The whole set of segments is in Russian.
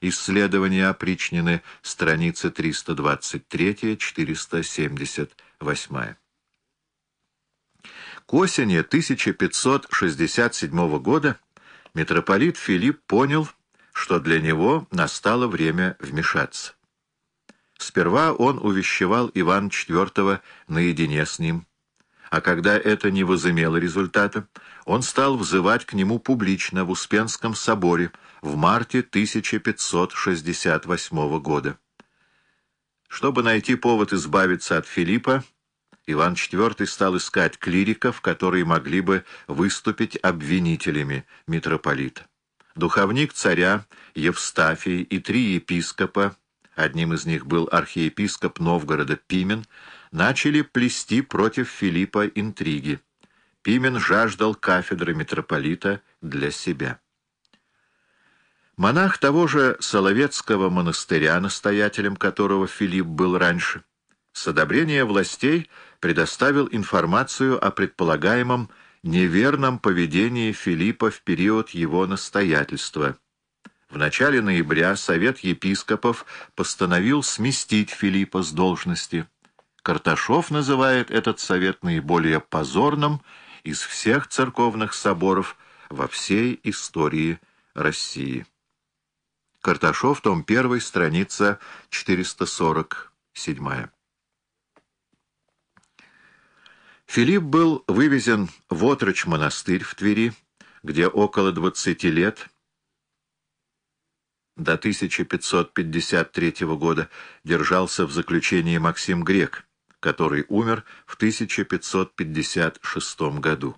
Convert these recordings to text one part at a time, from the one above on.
Исследования опричнины, страницы 323-478. К осени 1567 года митрополит Филипп понял, что для него настало время вмешаться. Сперва он увещевал Ивана IV наедине с ним, а когда это не возымело результата, он стал взывать к нему публично в Успенском соборе в марте 1568 года. Чтобы найти повод избавиться от Филиппа, Иван IV стал искать клириков, которые могли бы выступить обвинителями митрополита. Духовник царя Евстафий и три епископа, одним из них был архиепископ Новгорода Пимен, начали плести против Филиппа интриги. Пимен жаждал кафедры митрополита для себя. Монах того же Соловецкого монастыря, настоятелем которого Филипп был раньше, с одобрения властей предоставил информацию о предполагаемом неверном поведении Филиппа в период его настоятельства. В начале ноября Совет епископов постановил сместить Филиппа с должности. Карташов называет этот совет наиболее позорным из всех церковных соборов во всей истории России. Карташов, том 1, страница 447. Филипп был вывезен в отрочь монастырь в Твери, где около 20 лет, до 1553 года, держался в заключении Максим Грек, который умер в 1556 году.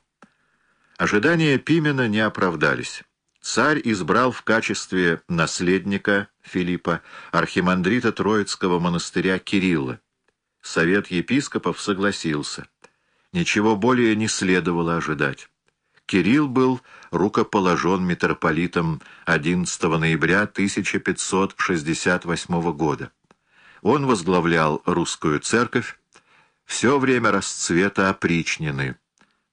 Ожидания Пимена не оправдались. Царь избрал в качестве наследника Филиппа архимандрита Троицкого монастыря Кирилла. Совет епископов согласился ничего более не следовало ожидать. Кирилл был рукоположен митрополитом 11 ноября 1568 года. Он возглавлял русскую церковь все время расцвета опричнины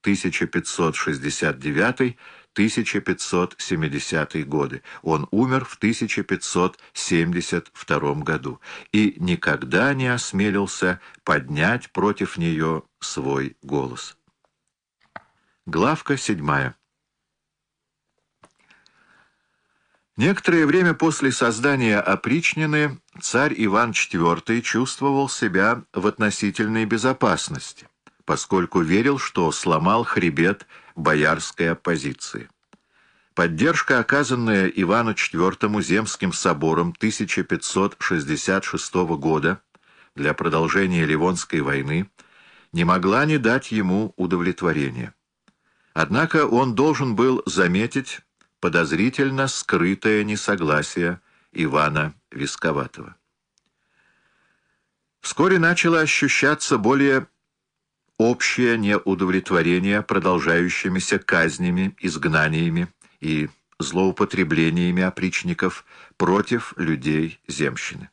1569 1570 годы. Он умер в 1572 году и никогда не осмелился поднять против нее свой голос. Главка седьмая. Некоторое время после создания опричнины царь Иван IV чувствовал себя в относительной безопасности, поскольку верил, что сломал хребет боярской оппозиции. Поддержка, оказанная Ивану IV Земским собором 1566 года для продолжения Ливонской войны, не могла не дать ему удовлетворения. Однако он должен был заметить подозрительно скрытое несогласие Ивана Висковатого. Вскоре начало ощущаться более общее неудовлетворение продолжающимися казнями, изгнаниями и злоупотреблениями опричников против людей земщины.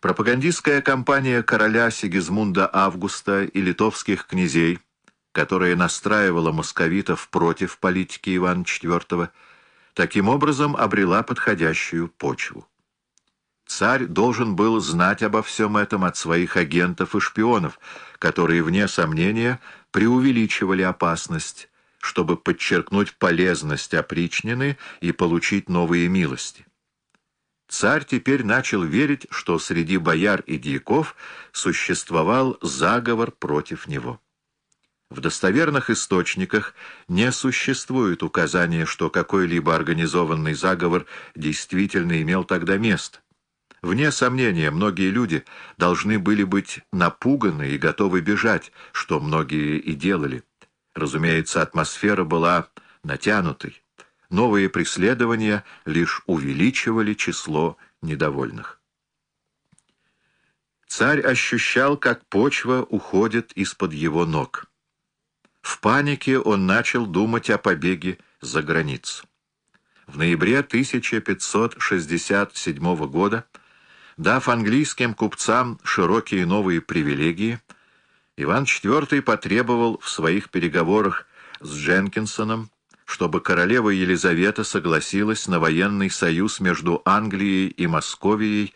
Пропагандистская кампания короля Сигизмунда Августа и литовских князей, которая настраивала московитов против политики Ивана IV, таким образом обрела подходящую почву. Царь должен был знать обо всем этом от своих агентов и шпионов, которые, вне сомнения, преувеличивали опасность, чтобы подчеркнуть полезность опричнины и получить новые милости. Царь теперь начал верить, что среди бояр и дьяков существовал заговор против него. В достоверных источниках не существует указания, что какой-либо организованный заговор действительно имел тогда место. Вне сомнения, многие люди должны были быть напуганы и готовы бежать, что многие и делали. Разумеется, атмосфера была натянутой. Новые преследования лишь увеличивали число недовольных. Царь ощущал, как почва уходит из-под его ног. В панике он начал думать о побеге за границу. В ноябре 1567 года Дав английским купцам широкие новые привилегии, Иван IV потребовал в своих переговорах с Дженкинсоном, чтобы королева Елизавета согласилась на военный союз между Англией и Московией